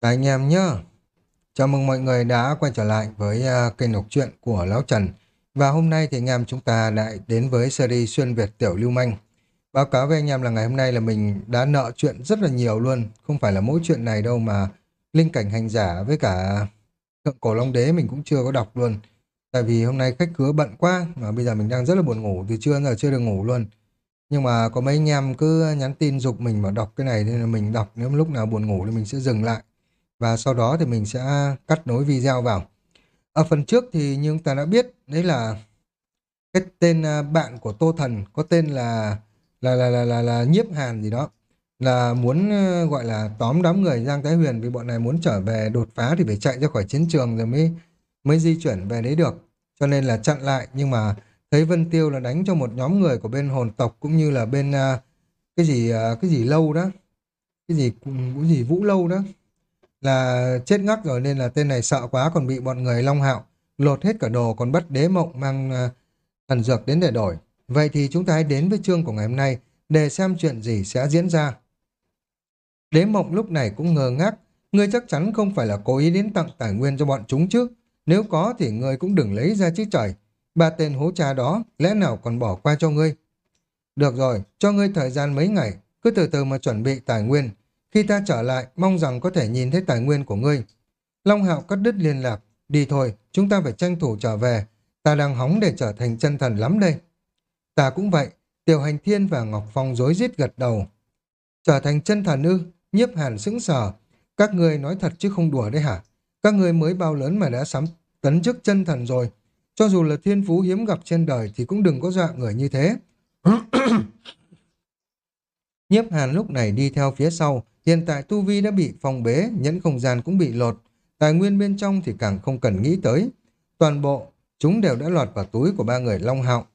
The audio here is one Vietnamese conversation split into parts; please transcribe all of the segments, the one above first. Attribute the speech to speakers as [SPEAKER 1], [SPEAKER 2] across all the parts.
[SPEAKER 1] Các anh em nhé. Chào mừng mọi người đã quay trở lại với uh, kênh đọc truyện của Lão Trần. Và hôm nay thì anh em chúng ta lại đến với series xuyên Việt Tiểu Lưu Manh. Báo cáo với anh em là ngày hôm nay là mình đã nợ chuyện rất là nhiều luôn. Không phải là mỗi chuyện này đâu mà Linh Cảnh Hành Giả với cả Thượng Cổ Long Đế mình cũng chưa có đọc luôn. Tại vì hôm nay khách khứa bận quá mà bây giờ mình đang rất là buồn ngủ từ trưa giờ chưa được ngủ luôn. Nhưng mà có mấy anh em cứ nhắn tin dục mình mà đọc cái này nên là mình đọc nếu lúc nào buồn ngủ thì mình sẽ dừng lại và sau đó thì mình sẽ cắt nối video vào. Ở phần trước thì như chúng ta đã biết, đấy là cái tên à, bạn của Tô Thần có tên là là là là là, là nhiếp hàn gì đó là muốn à, gọi là tóm đám người Giang Thái Huyền vì bọn này muốn trở về đột phá thì phải chạy ra khỏi chiến trường rồi mới mới di chuyển về đấy được cho nên là chặn lại nhưng mà thấy Vân Tiêu là đánh cho một nhóm người của bên hồn tộc cũng như là bên uh, cái gì uh, cái gì lâu đó cái gì cái gì vũ lâu đó là chết ngắc rồi nên là tên này sợ quá còn bị bọn người Long Hạo lột hết cả đồ còn bắt đế mộng mang uh, thần dược đến để đổi. Vậy thì chúng ta hãy đến với chương của ngày hôm nay để xem chuyện gì sẽ diễn ra. Đế mộng lúc này cũng ngờ ngác, ngươi chắc chắn không phải là cố ý đến tặng tài nguyên cho bọn chúng chứ. Nếu có thì ngươi cũng đừng lấy ra chứ trời. Ba tên hố cha đó lẽ nào còn bỏ qua cho ngươi. Được rồi, cho ngươi thời gian mấy ngày, cứ từ từ mà chuẩn bị tài nguyên, khi ta trở lại, mong rằng có thể nhìn thấy tài nguyên của ngươi. Long Hạo cắt đứt liên lạc. Đi thôi, chúng ta phải tranh thủ trở về. Ta đang hóng để trở thành chân thần lắm đây. Ta cũng vậy. Tiểu Hành Thiên và Ngọc Phong rối rít gật đầu. Trở thành chân thần ư? Nhiếp hàn sững sờ. Các ngươi nói thật chứ không đùa đấy hả? Các ngươi mới bao lớn mà đã sắm tấn chức chân thần rồi. Cho dù là thiên phú hiếm gặp trên đời thì cũng đừng có dọa người như thế. Nhiếp hàn lúc này đi theo phía sau, Hiện tại tu vi đã bị phong bế, nhẫn không gian cũng bị lột, tài nguyên bên trong thì càng không cần nghĩ tới. Toàn bộ, chúng đều đã lọt vào túi của ba người Long Hạo.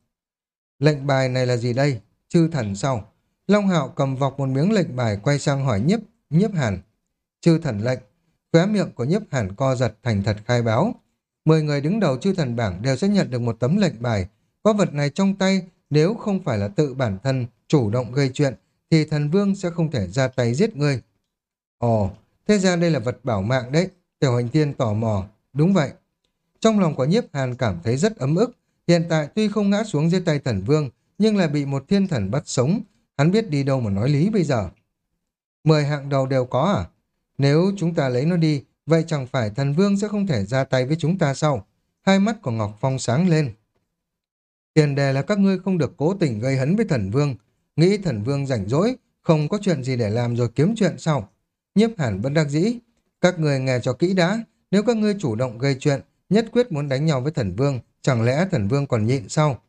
[SPEAKER 1] Lệnh bài này là gì đây? Chư thần sau. Long Hạo cầm vọc một miếng lệnh bài quay sang hỏi nhiếp, nhiếp hàn. Chư thần lệnh. Khóe miệng của nhiếp hàn co giật thành thật khai báo. Mười người đứng đầu chư thần bảng đều sẽ nhận được một tấm lệnh bài. Có vật này trong tay, nếu không phải là tự bản thân chủ động gây chuyện, thì thần vương sẽ không thể ra tay giết ngươi. Ồ, thế ra đây là vật bảo mạng đấy. Tiểu hành tiên tò mò. Đúng vậy. Trong lòng của nhiếp hàn cảm thấy rất ấm ức. Hiện tại tuy không ngã xuống dưới tay thần vương, nhưng lại bị một thiên thần bắt sống. Hắn biết đi đâu mà nói lý bây giờ. Mười hạng đầu đều có à? Nếu chúng ta lấy nó đi, vậy chẳng phải thần vương sẽ không thể ra tay với chúng ta sau. Hai mắt của Ngọc Phong sáng lên. Tiền đề là các ngươi không được cố tình gây hấn với thần vương, Nghĩ thần vương rảnh rỗi, không có chuyện gì để làm rồi kiếm chuyện sau. Nhiếp hẳn bất đắc dĩ. Các người nghe cho kỹ đã, nếu các ngươi chủ động gây chuyện, nhất quyết muốn đánh nhau với thần vương, chẳng lẽ thần vương còn nhịn sao?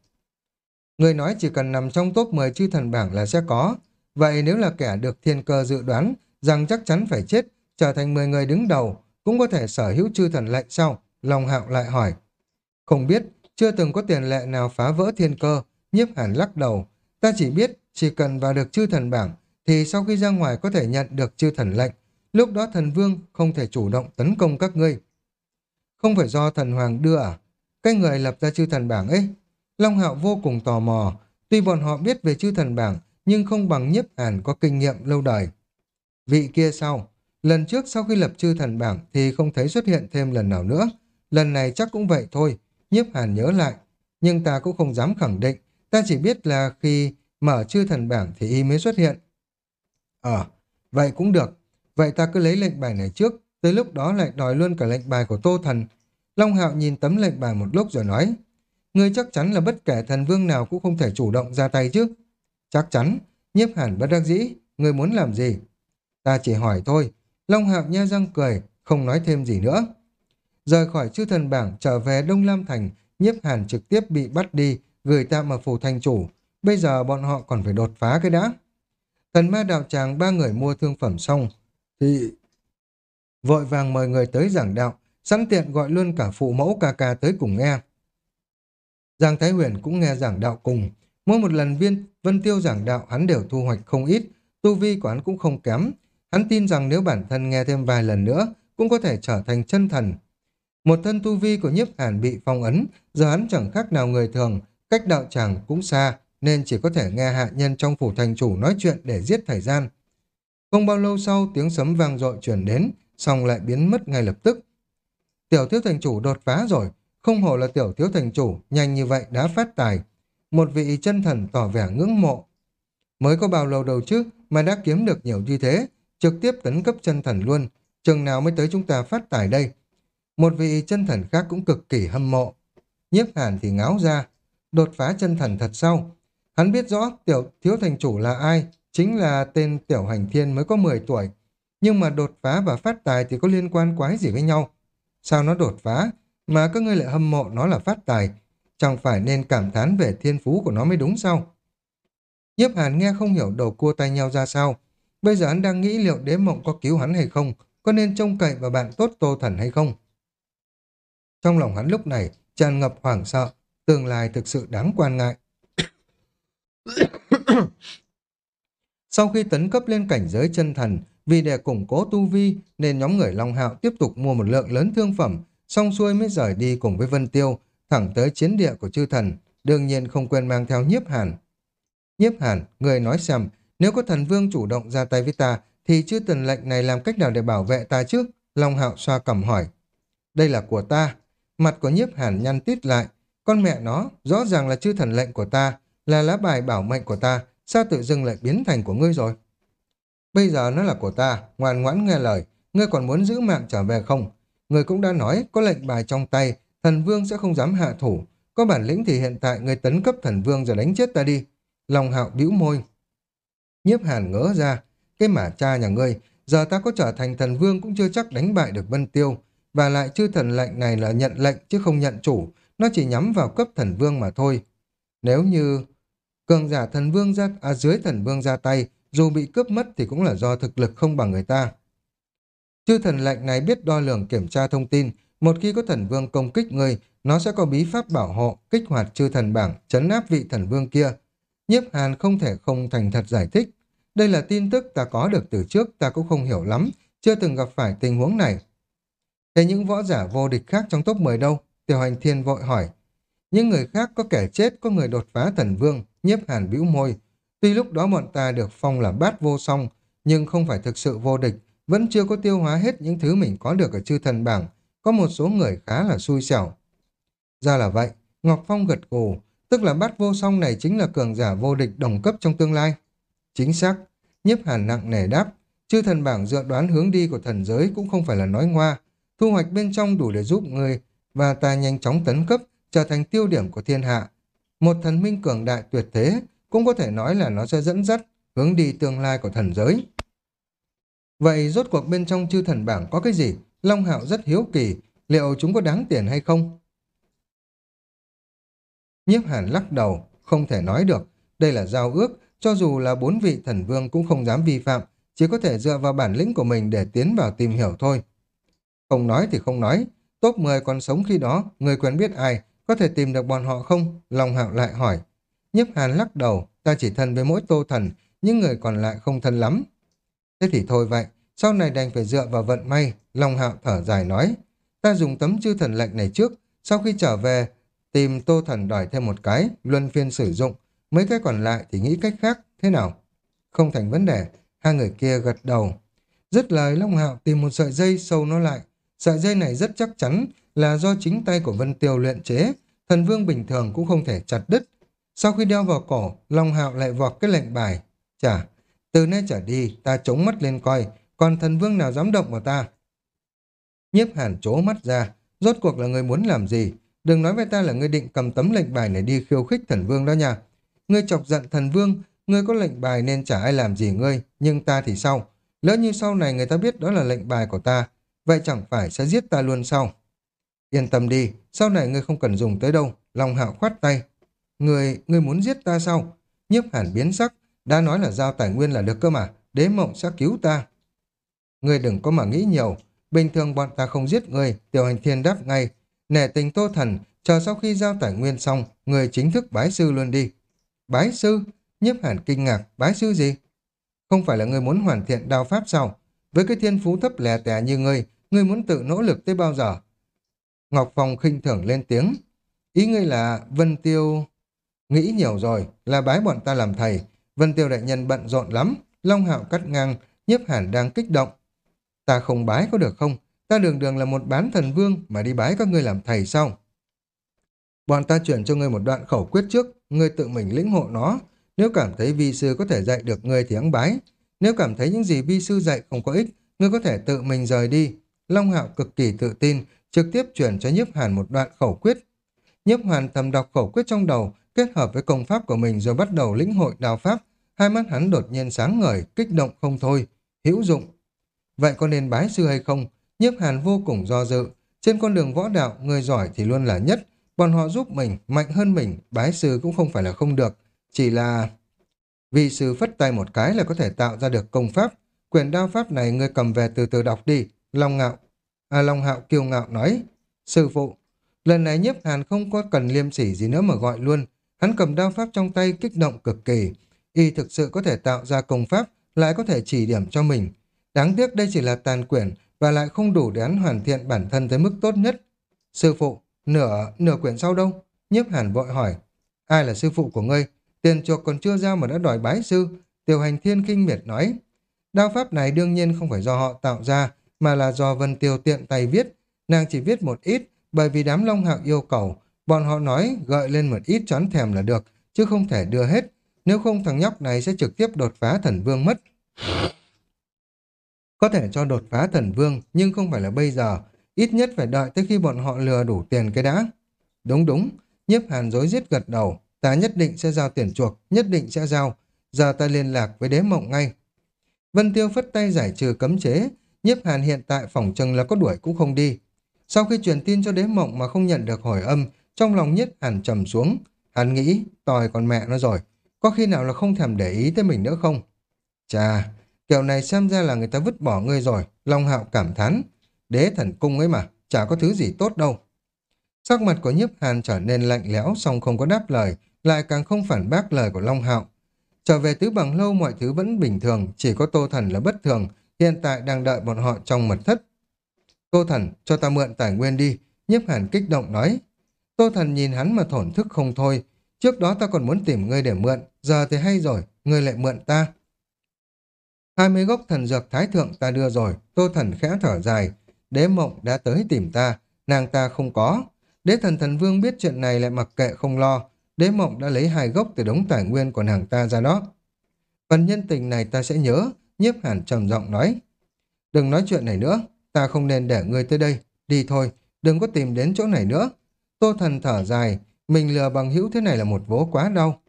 [SPEAKER 1] Người nói chỉ cần nằm trong top 10 chư thần bảng là sẽ có. Vậy nếu là kẻ được thiên cơ dự đoán rằng chắc chắn phải chết, trở thành 10 người đứng đầu, cũng có thể sở hữu chư thần lệnh sau? Long hạo lại hỏi. Không biết, chưa từng có tiền lệ nào phá vỡ thiên cơ, nhiếp hẳn lắc đầu. Ta chỉ biết chỉ cần vào được chư thần bảng, thì sau khi ra ngoài có thể nhận được chư thần lệnh. Lúc đó thần vương không thể chủ động tấn công các ngươi. Không phải do thần hoàng đưa à? Cái người lập ra chư thần bảng ấy. Long hạo vô cùng tò mò. Tuy bọn họ biết về chư thần bảng, nhưng không bằng nhiếp hàn có kinh nghiệm lâu đời. Vị kia sau, lần trước sau khi lập chư thần bảng thì không thấy xuất hiện thêm lần nào nữa. Lần này chắc cũng vậy thôi, nhiếp hàn nhớ lại. Nhưng ta cũng không dám khẳng định, ta chỉ biết là khi mở chư thần bảng thì y mới xuất hiện. Ờ, vậy cũng được. Vậy ta cứ lấy lệnh bài này trước, tới lúc đó lại đòi luôn cả lệnh bài của Tô Thần. Long Hạo nhìn tấm lệnh bài một lúc rồi nói, ngươi chắc chắn là bất kể thần vương nào cũng không thể chủ động ra tay chứ. Chắc chắn, nhiếp hẳn bất đắc dĩ, ngươi muốn làm gì? Ta chỉ hỏi thôi. Long Hạo nha răng cười, không nói thêm gì nữa. Rời khỏi chư thần bảng trở về Đông Lam Thành, nhiếp hàn trực tiếp bị bắt đi, gửi tạm ở phủ thành chủ, Bây giờ bọn họ còn phải đột phá cái đã. Thần ma đạo tràng ba người mua thương phẩm xong, thì vội vàng mời người tới giảng đạo, sẵn tiện gọi luôn cả phụ mẫu ca ca tới cùng nghe. Giang Thái Huyền cũng nghe giảng đạo cùng. Mỗi một lần viên Vân Tiêu giảng đạo hắn đều thu hoạch không ít, tu vi của hắn cũng không kém. Hắn tin rằng nếu bản thân nghe thêm vài lần nữa, cũng có thể trở thành chân thần. Một thân tu vi của nhiếp hàn bị phong ấn, giờ hắn chẳng khác nào người thường, cách đạo tràng cũng xa, nên chỉ có thể nghe hạ nhân trong phủ thành chủ nói chuyện để giết thời gian. Không bao lâu sau, tiếng sấm vang dội chuyển đến, xong lại biến mất ngay lập tức. Tiểu thiếu thành chủ đột phá rồi, không hổ là tiểu thiếu thành chủ, nhanh như vậy đã phát tài. Một vị chân thần tỏ vẻ ngưỡng mộ. Mới có bao lâu đầu chứ mà đã kiếm được nhiều như thế, trực tiếp tấn cấp chân thần luôn, chừng nào mới tới chúng ta phát tài đây. Một vị chân thần khác cũng cực kỳ hâm mộ. Nhiếp hàn thì ngáo ra, đột phá chân thần thật sau. Hắn biết rõ tiểu thiếu thành chủ là ai, chính là tên tiểu hành thiên mới có 10 tuổi. Nhưng mà đột phá và phát tài thì có liên quan quái gì với nhau? Sao nó đột phá, mà các ngươi lại hâm mộ nó là phát tài? Chẳng phải nên cảm thán về thiên phú của nó mới đúng sao? Nhiếp hàn nghe không hiểu đầu cua tay nhau ra sao. Bây giờ hắn đang nghĩ liệu đế mộng có cứu hắn hay không, có nên trông cậy vào bạn tốt tô thần hay không. Trong lòng hắn lúc này tràn ngập hoảng sợ, tương lai thực sự đáng quan ngại. Sau khi tấn cấp lên cảnh giới chân thần, vì để củng cố tu vi nên nhóm người Long Hạo tiếp tục mua một lượng lớn thương phẩm, xong xuôi mới rời đi cùng với Vân Tiêu, thẳng tới chiến địa của chư thần, đương nhiên không quên mang theo nhiếp hàn. Nhiếp hàn, người nói xem, nếu có thần vương chủ động ra tay với ta, thì chư thần lệnh này làm cách nào để bảo vệ ta trước? Long Hạo xoa cầm hỏi. Đây là của ta. Mặt của nhiếp hàn nhăn tít lại. Con mẹ nó, rõ ràng là chư thần lệnh của ta, là lá bài bảo mệnh của ta, sao tự dưng lại biến thành của ngươi rồi? Bây giờ nó là của ta, ngoan ngoãn nghe lời, ngươi còn muốn giữ mạng trở về không? Ngươi cũng đã nói, có lệnh bài trong tay, thần vương sẽ không dám hạ thủ. Có bản lĩnh thì hiện tại ngươi tấn cấp thần vương rồi đánh chết ta đi. Long hạo bĩu môi. Nhiếp hàn ngỡ ra, cái mả cha nhà ngươi, giờ ta có trở thành thần vương cũng chưa chắc đánh bại được Vân Tiêu. Và lại chư thần lệnh này là nhận lệnh chứ không nhận chủ, nó chỉ nhắm vào cấp thần vương mà thôi. Nếu như cường giả thần vương ra à, dưới thần vương ra tay, dù bị cướp mất thì cũng là do thực lực không bằng người ta. Chư thần lệnh này biết đo lường kiểm tra thông tin, một khi có thần vương công kích người, nó sẽ có bí pháp bảo hộ, kích hoạt chư thần bảng, chấn áp vị thần vương kia. Nhiếp Hàn không thể không thành thật giải thích. Đây là tin tức ta có được từ trước, ta cũng không hiểu lắm, chưa từng gặp phải tình huống này. Thế những võ giả vô địch khác trong top 10 đâu? Tiểu hành thiên vội hỏi. Những người khác có kẻ chết, có người đột phá thần vương, nhiếp hàn bĩu môi. Tuy lúc đó bọn ta được phong là bát vô song, nhưng không phải thực sự vô địch, vẫn chưa có tiêu hóa hết những thứ mình có được ở chư thần bảng. Có một số người khá là xui xẻo. Ra là vậy, Ngọc Phong gật gù, tức là bát vô song này chính là cường giả vô địch đồng cấp trong tương lai. Chính xác, nhiếp hàn nặng nề đáp, chư thần bảng dự đoán hướng đi của thần giới cũng không phải là nói ngoa, thu hoạch bên trong đủ để giúp người và ta nhanh chóng tấn cấp, trở thành tiêu điểm của thiên hạ. Một thần minh cường đại tuyệt thế, cũng có thể nói là nó sẽ dẫn dắt, hướng đi tương lai của thần giới. Vậy rốt cuộc bên trong chư thần bảng có cái gì? Long Hạo rất hiếu kỳ, liệu chúng có đáng tiền hay không? Nhiếp hàn lắc đầu, không thể nói được. Đây là giao ước, cho dù là bốn vị thần vương cũng không dám vi phạm, chỉ có thể dựa vào bản lĩnh của mình để tiến vào tìm hiểu thôi. Không nói thì không nói, top 10 còn sống khi đó, người quen biết ai, có thể tìm được bọn họ không? Long Hạo lại hỏi. Nhấp Hàn lắc đầu, ta chỉ thân với mỗi tô thần, những người còn lại không thân lắm. Thế thì thôi vậy, sau này đành phải dựa vào vận may, Long Hạo thở dài nói. Ta dùng tấm chư thần lệnh này trước, sau khi trở về, tìm tô thần đòi thêm một cái, luân phiên sử dụng, mấy cái còn lại thì nghĩ cách khác, thế nào? Không thành vấn đề, hai người kia gật đầu. Dứt lời Long Hạo tìm một sợi dây sâu nó lại, Sợi dây này rất chắc chắn là do chính tay của Vân Tiêu luyện chế, thần vương bình thường cũng không thể chặt đứt. Sau khi đeo vào cổ, Long Hạo lại vọt cái lệnh bài. chả từ nay trở đi, ta chống mắt lên coi, còn thần vương nào dám động vào ta? Nhiếp hàn chố mắt ra, rốt cuộc là người muốn làm gì? Đừng nói với ta là ngươi định cầm tấm lệnh bài này đi khiêu khích thần vương đó nha. Ngươi chọc giận thần vương, ngươi có lệnh bài nên chả ai làm gì ngươi, nhưng ta thì sao? Lỡ như sau này người ta biết đó là lệnh bài của ta, vậy chẳng phải sẽ giết ta luôn sao? Yên tâm đi, sau này ngươi không cần dùng tới đâu, Long Hạo khoát tay. Ngươi, ngươi muốn giết ta sao? Nhiếp hẳn biến sắc, đã nói là giao tài nguyên là được cơ mà, đế mộng sẽ cứu ta. Ngươi đừng có mà nghĩ nhiều, bình thường bọn ta không giết ngươi, tiểu hành thiên đáp ngay. Nể tình tô thần, chờ sau khi giao tài nguyên xong, người chính thức bái sư luôn đi. Bái sư? Nhiếp hẳn kinh ngạc, bái sư gì? Không phải là ngươi muốn hoàn thiện đao pháp sao? Với cái thiên phú thấp lè tè như ngươi, ngươi muốn tự nỗ lực tới bao giờ? Ngọc Phong khinh thường lên tiếng. Ý ngươi là Vân Tiêu... Nghĩ nhiều rồi, là bái bọn ta làm thầy. Vân Tiêu đại nhân bận rộn lắm. Long Hạo cắt ngang, nhiếp hàn đang kích động. Ta không bái có được không? Ta đường đường là một bán thần vương mà đi bái các ngươi làm thầy sao? Bọn ta chuyển cho ngươi một đoạn khẩu quyết trước, ngươi tự mình lĩnh hộ nó. Nếu cảm thấy vi sư có thể dạy được ngươi thì ắng bái. Nếu cảm thấy những gì vi sư dạy không có ích, ngươi có thể tự mình rời đi. Long Hạo cực kỳ tự tin, trực tiếp chuyển cho nhiếp hàn một đoạn khẩu quyết. Nhiếp hàn thầm đọc khẩu quyết trong đầu, kết hợp với công pháp của mình rồi bắt đầu lĩnh hội đào pháp. Hai mắt hắn đột nhiên sáng ngời, kích động không thôi, hữu dụng. Vậy có nên bái sư hay không? Nhiếp hàn vô cùng do dự. Trên con đường võ đạo, người giỏi thì luôn là nhất. Bọn họ giúp mình, mạnh hơn mình, bái sư cũng không phải là không được. Chỉ là... Vì sư phất tay một cái là có thể tạo ra được công pháp. Quyền đao pháp này người cầm về từ từ đọc đi. Long ngạo. À Long hạo kiêu ngạo nói. Sư phụ. Lần này nhiếp hàn không có cần liêm sỉ gì nữa mà gọi luôn. Hắn cầm đao pháp trong tay kích động cực kỳ. Y thực sự có thể tạo ra công pháp, lại có thể chỉ điểm cho mình. Đáng tiếc đây chỉ là tàn quyển và lại không đủ để hắn hoàn thiện bản thân tới mức tốt nhất. Sư phụ, nửa, nửa quyển sau đâu? Nhiếp hàn vội hỏi. Ai là sư phụ của ngươi? Tiền chuộc còn chưa giao mà đã đòi bái sư. Tiểu hành thiên kinh miệt nói. Đao pháp này đương nhiên không phải do họ tạo ra, mà là do Vân Tiêu tiện tay viết. Nàng chỉ viết một ít, bởi vì đám Long Hạo yêu cầu. Bọn họ nói gợi lên một ít choán thèm là được, chứ không thể đưa hết. Nếu không thằng nhóc này sẽ trực tiếp đột phá thần vương mất. Có thể cho đột phá thần vương, nhưng không phải là bây giờ. Ít nhất phải đợi tới khi bọn họ lừa đủ tiền cái đã. Đúng đúng, nhiếp hàn dối giết gật đầu. Ta nhất định sẽ giao tiền chuộc, nhất định sẽ giao. Giờ ta liên lạc với đế mộng ngay. Vân Tiêu phất tay giải trừ cấm chế. Nhiếp hàn hiện tại phòng chừng là có đuổi cũng không đi. Sau khi truyền tin cho đế mộng mà không nhận được hồi âm, trong lòng nhất hàn trầm xuống. Hắn nghĩ, tòi còn mẹ nó rồi. Có khi nào là không thèm để ý tới mình nữa không? Chà, kiểu này xem ra là người ta vứt bỏ ngươi rồi. Long hạo cảm thán. Đế thần cung ấy mà, chả có thứ gì tốt đâu. Sắc mặt của nhiếp hàn trở nên lạnh lẽo song không có đáp lời, lại càng không phản bác lời của Long Hạo. Trở về tứ bằng lâu mọi thứ vẫn bình thường, chỉ có Tô Thần là bất thường, hiện tại đang đợi bọn họ trong mật thất. Tô Thần, cho ta mượn tài nguyên đi, nhiếp hàn kích động nói. Tô Thần nhìn hắn mà thổn thức không thôi, trước đó ta còn muốn tìm ngươi để mượn, giờ thì hay rồi, ngươi lại mượn ta. Hai mươi gốc thần dược thái thượng ta đưa rồi, Tô Thần khẽ thở dài, đế mộng đã tới tìm ta, nàng ta không có. Đế thần thần vương biết chuyện này lại mặc kệ không lo, đế mộng đã lấy hai gốc từ đống tài nguyên của nàng ta ra đó. Phần nhân tình này ta sẽ nhớ, nhiếp hàn trầm giọng nói. Đừng nói chuyện này nữa, ta không nên để ngươi tới đây, đi thôi, đừng có tìm đến chỗ này nữa. Tô thần thở dài, mình lừa bằng hữu thế này là một vố quá đau.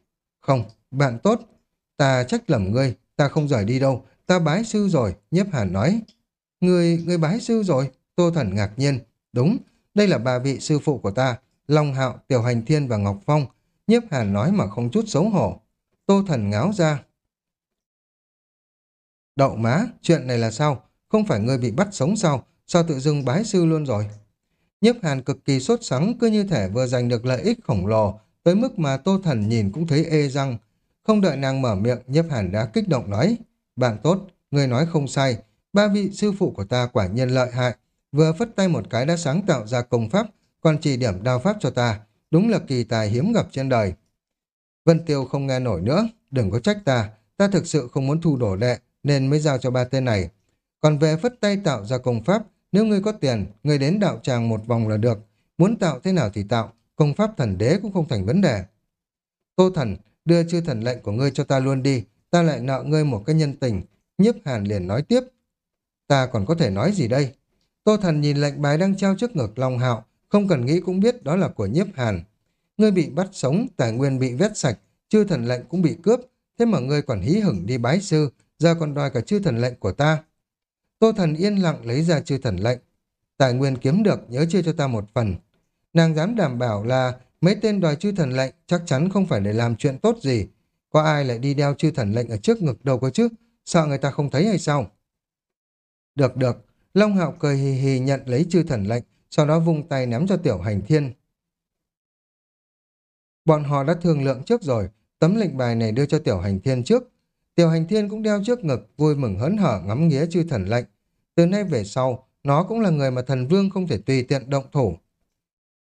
[SPEAKER 1] Không, bạn tốt, ta trách lầm ngươi, ta không rời đi đâu, ta bái sư rồi, nhiếp hàn nói. Ngươi, ngươi bái sư rồi, tô thần ngạc nhiên. Đúng, đây là ba vị sư phụ của ta, Long Hạo, Tiểu Hành Thiên và Ngọc Phong. Nhiếp hàn nói mà không chút xấu hổ. Tô thần ngáo ra. Đậu má, chuyện này là sao? Không phải ngươi bị bắt sống sao? Sao tự dưng bái sư luôn rồi? Nhiếp hàn cực kỳ sốt sắng cứ như thể vừa giành được lợi ích khổng lồ tới mức mà tô thần nhìn cũng thấy ê răng. Không đợi nàng mở miệng, nhiếp hàn đã kích động nói. Bạn tốt, người nói không sai. Ba vị sư phụ của ta quả nhiên lợi hại. Vừa phất tay một cái đã sáng tạo ra công pháp, còn chỉ điểm đao pháp cho ta. Đúng là kỳ tài hiếm gặp trên đời. Vân Tiêu không nghe nổi nữa, đừng có trách ta. Ta thực sự không muốn thu đổ đệ, nên mới giao cho ba tên này. Còn về phất tay tạo ra công pháp, nếu ngươi có tiền, ngươi đến đạo tràng một vòng là được. Muốn tạo thế nào thì tạo, công pháp thần đế cũng không thành vấn đề. Tô thần, đưa chư thần lệnh của ngươi cho ta luôn đi, ta lại nợ ngươi một cái nhân tình. Nhiếp hàn liền nói tiếp. Ta còn có thể nói gì đây? Tô thần nhìn lệnh bài đang treo trước ngực Long Hạo, không cần nghĩ cũng biết đó là của nhiếp hàn. Ngươi bị bắt sống, tài nguyên bị vét sạch, chư thần lệnh cũng bị cướp, thế mà ngươi còn hí hửng đi bái sư, giờ còn đòi cả chư thần lệnh của ta. Tô thần yên lặng lấy ra chư thần lệnh. Tài nguyên kiếm được nhớ chia cho ta một phần. Nàng dám đảm bảo là mấy tên đòi chư thần lệnh chắc chắn không phải để làm chuyện tốt gì. Có ai lại đi đeo chư thần lệnh ở trước ngực đầu có chứ? Sợ người ta không thấy hay sao? Được được. Long hạo cười hì hì nhận lấy chư thần lệnh, sau đó vung tay ném cho tiểu hành thiên. Bọn họ đã thương lượng trước rồi, tấm lệnh bài này đưa cho tiểu hành thiên trước, Tiểu hành thiên cũng đeo trước ngực, vui mừng hớn hở ngắm nghía chư thần lệnh. Từ nay về sau, nó cũng là người mà thần vương không thể tùy tiện động thủ.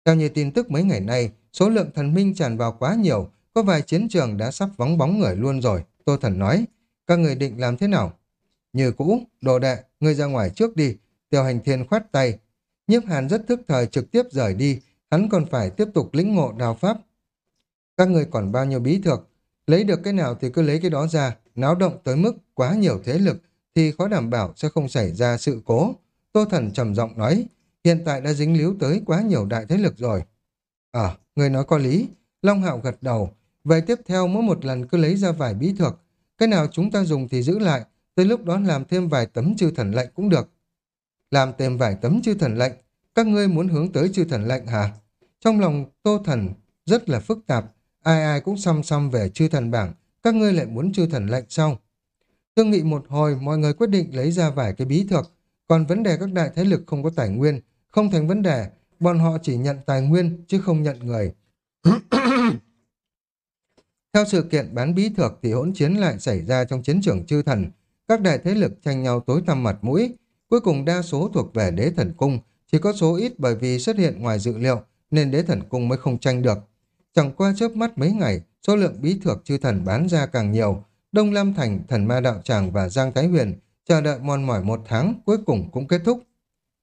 [SPEAKER 1] Theo như tin tức mấy ngày nay, số lượng thần minh tràn vào quá nhiều, có vài chiến trường đã sắp vắng bóng người luôn rồi, Tô Thần nói. Các người định làm thế nào? Như cũ, đồ đệ, ngươi ra ngoài trước đi. Tiểu hành thiên khoát tay. Nhiếp hàn rất thức thời trực tiếp rời đi, hắn còn phải tiếp tục lĩnh ngộ đào pháp. Các người còn bao nhiêu bí thực, lấy được cái nào thì cứ lấy cái đó ra, náo động tới mức quá nhiều thế lực thì khó đảm bảo sẽ không xảy ra sự cố. Tô Thần trầm giọng nói, hiện tại đã dính líu tới quá nhiều đại thế lực rồi. Ờ, người nói có lý. Long Hạo gật đầu. Vậy tiếp theo mỗi một lần cứ lấy ra vài bí thuật, Cái nào chúng ta dùng thì giữ lại. Tới lúc đó làm thêm vài tấm chư thần lệnh cũng được. Làm thêm vài tấm chư thần lệnh. Các ngươi muốn hướng tới chư thần lệnh hả? Trong lòng Tô Thần rất là phức tạp. Ai ai cũng xăm xăm về chư thần bảng. Các ngươi lại muốn chư thần lệnh sao? Thương nghị một hồi, mọi người quyết định lấy ra vài cái bí thuật Còn vấn đề các đại thế lực không có tài nguyên, không thành vấn đề, bọn họ chỉ nhận tài nguyên chứ không nhận người. Theo sự kiện bán bí thuật thì hỗn chiến lại xảy ra trong chiến trường chư thần. Các đại thế lực tranh nhau tối tăm mặt mũi. Cuối cùng đa số thuộc về đế thần cung, chỉ có số ít bởi vì xuất hiện ngoài dự liệu nên đế thần cung mới không tranh được. Chẳng qua chớp mắt mấy ngày, số lượng bí thược chư thần bán ra càng nhiều. Đông Lam Thành, thần ma đạo tràng và Giang Thái Huyền chờ đợi mòn mỏi một tháng cuối cùng cũng kết thúc.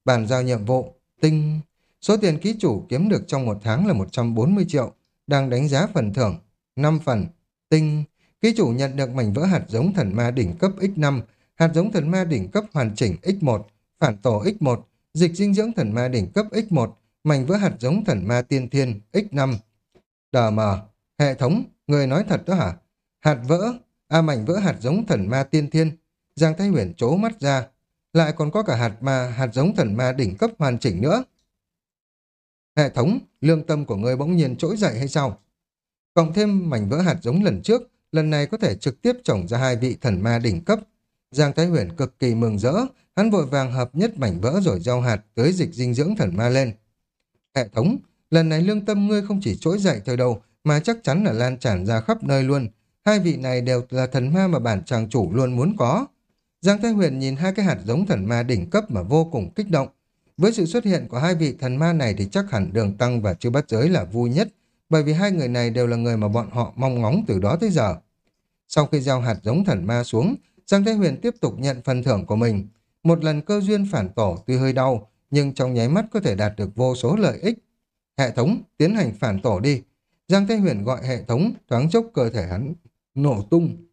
[SPEAKER 1] Bàn giao nhiệm vụ, tinh... Số tiền ký chủ kiếm được trong một tháng là 140 triệu, đang đánh giá phần thưởng, 5 phần, tinh... Ký chủ nhận được mảnh vỡ hạt giống thần ma đỉnh cấp X5, hạt giống thần ma đỉnh cấp hoàn chỉnh X1, phản tổ X1, dịch dinh dưỡng thần ma đỉnh cấp X1, mảnh vỡ hạt giống thần ma tiên thiên X5. Đờ mờ, hệ thống, người nói thật đó hả? Hạt vỡ, à mảnh vỡ hạt giống thần ma tiên thiên. Giang Thái Huyền chố mắt ra, lại còn có cả hạt ma, hạt giống thần ma đỉnh cấp hoàn chỉnh nữa. Hệ thống, lương tâm của ngươi bỗng nhiên trỗi dậy hay sao? Cộng thêm mảnh vỡ hạt giống lần trước, lần này có thể trực tiếp trồng ra hai vị thần ma đỉnh cấp. Giang Thái Huyền cực kỳ mừng rỡ, hắn vội vàng hợp nhất mảnh vỡ rồi giao hạt tới dịch dinh dưỡng thần ma lên. Hệ thống, lần này lương tâm ngươi không chỉ trỗi dậy thôi đâu, mà chắc chắn là lan tràn ra khắp nơi luôn. Hai vị này đều là thần ma mà bản chàng chủ luôn muốn có. Giang Thái Huyền nhìn hai cái hạt giống thần ma đỉnh cấp mà vô cùng kích động. Với sự xuất hiện của hai vị thần ma này thì chắc hẳn đường tăng và chư bắt giới là vui nhất, bởi vì hai người này đều là người mà bọn họ mong ngóng từ đó tới giờ. Sau khi giao hạt giống thần ma xuống, Giang Thái Huyền tiếp tục nhận phần thưởng của mình. Một lần cơ duyên phản tổ tuy hơi đau, nhưng trong nháy mắt có thể đạt được vô số lợi ích. Hệ thống, tiến hành phản tổ đi. Giang Thế Huyền gọi hệ thống, thoáng chốc cơ thể hắn nổ tung.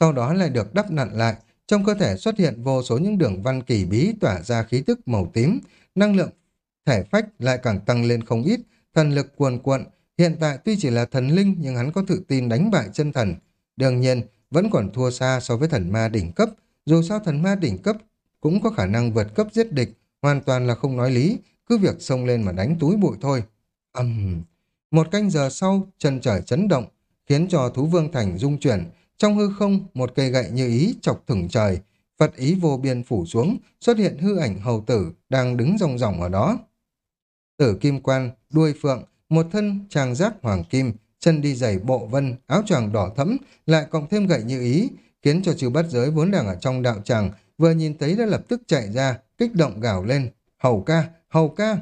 [SPEAKER 1] Sau đó lại được đắp nặn lại, trong cơ thể xuất hiện vô số những đường văn kỳ bí tỏa ra khí tức màu tím, năng lượng thể phách lại càng tăng lên không ít, thần lực cuồn cuộn. Hiện tại tuy chỉ là thần linh nhưng hắn có tự tin đánh bại chân thần. Đương nhiên, vẫn còn thua xa so với thần ma đỉnh cấp. Dù sao thần ma đỉnh cấp cũng có khả năng vượt cấp giết địch, hoàn toàn là không nói lý, cứ việc xông lên mà đánh túi bụi thôi. Ầm, uhm, một canh giờ sau, chân trời chấn động, khiến cho thú vương thành rung chuyển, trong hư không, một cây gậy như ý chọc thủng trời, Phật ý vô biên phủ xuống, xuất hiện hư ảnh hầu tử đang đứng rong ròng ở đó. Tử kim quan, đuôi phượng, một thân trang giáp hoàng kim, chân đi giày bộ vân, áo choàng đỏ thẫm, lại cộng thêm gậy như ý, khiến cho chư bắt giới vốn đang ở trong đạo tràng, vừa nhìn thấy đã lập tức chạy ra, kích động gào lên, hầu ca, hầu ca.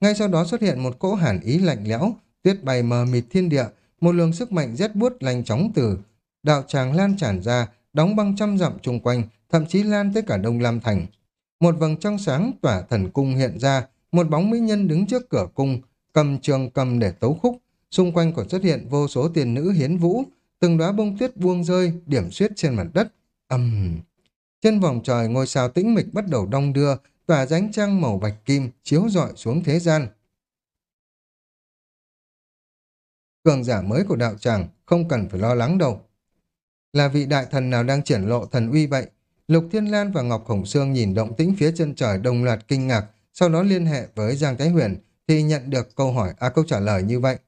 [SPEAKER 1] Ngay sau đó xuất hiện một cỗ hàn ý lạnh lẽo, tuyết bay mờ mịt thiên địa, một luồng sức mạnh rét buốt lành chóng từ đạo tràng lan tràn ra, đóng băng trăm dặm chung quanh, thậm chí lan tới cả Đông Lam Thành. Một vầng trong sáng tỏa thần cung hiện ra, một bóng mỹ nhân đứng trước cửa cung, cầm trường cầm để tấu khúc, xung quanh còn xuất hiện vô số tiền nữ hiến vũ, từng đóa bông tuyết buông rơi, điểm xuyết trên mặt đất. ầm Uhm. Trên vòng trời ngôi sao tĩnh mịch bắt đầu đong đưa, tỏa ránh trăng màu bạch kim chiếu rọi xuống thế gian. Cường giả mới của đạo tràng không cần phải lo lắng đâu. Là vị đại thần nào đang triển lộ thần uy vậy? Lục Thiên Lan và Ngọc Hồng Sương nhìn động tĩnh phía chân trời đồng loạt kinh ngạc, sau đó liên hệ với Giang Thái Huyền thì nhận được câu hỏi, à câu trả lời như vậy.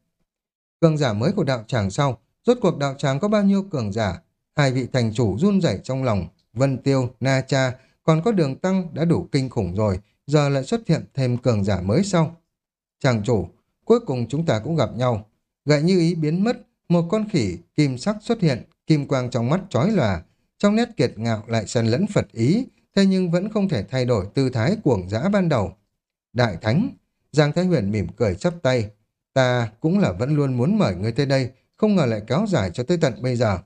[SPEAKER 1] Cường giả mới của đạo tràng sau, rốt cuộc đạo tràng có bao nhiêu cường giả? Hai vị thành chủ run rẩy trong lòng, Vân Tiêu, Na Cha, còn có đường tăng đã đủ kinh khủng rồi, giờ lại xuất hiện thêm cường giả mới sau. Chàng chủ, cuối cùng chúng ta cũng gặp nhau. Gậy như ý biến mất, một con khỉ kim sắc xuất hiện, kim quang trong mắt chói lòa, trong nét kiệt ngạo lại xen lẫn Phật ý, thế nhưng vẫn không thể thay đổi tư thái cuồng dã ban đầu. Đại Thánh, Giang Thái Huyền mỉm cười chắp tay, ta cũng là vẫn luôn muốn mời ngươi tới đây, không ngờ lại kéo dài cho tới tận bây giờ.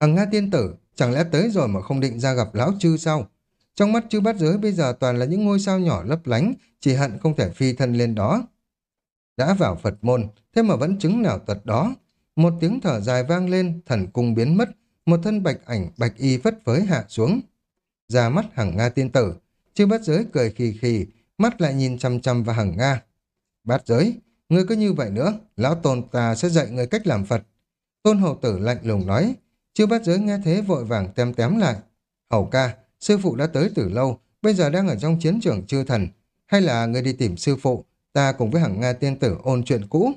[SPEAKER 1] Hằng Nga Tiên Tử, chẳng lẽ tới rồi mà không định ra gặp lão chư sao? Trong mắt chư bát giới bây giờ toàn là những ngôi sao nhỏ lấp lánh, chỉ hận không thể phi thân lên đó. Đã vào Phật môn, thế mà vẫn chứng nào tật đó. Một tiếng thở dài vang lên, thần cung biến mất, một thân bạch ảnh bạch y phất phới hạ xuống. Ra mắt hằng Nga tiên tử, chư bát giới cười khì khì, mắt lại nhìn chăm chăm vào hằng Nga. Bát giới, ngươi cứ như vậy nữa, lão tôn ta sẽ dạy ngươi cách làm Phật. Tôn hầu tử lạnh lùng nói, chư bát giới nghe thế vội vàng tem tém lại. Hầu ca, sư phụ đã tới từ lâu, bây giờ đang ở trong chiến trường chư thần. Hay là ngươi đi tìm sư phụ, ta cùng với hằng Nga tiên tử ôn chuyện cũ.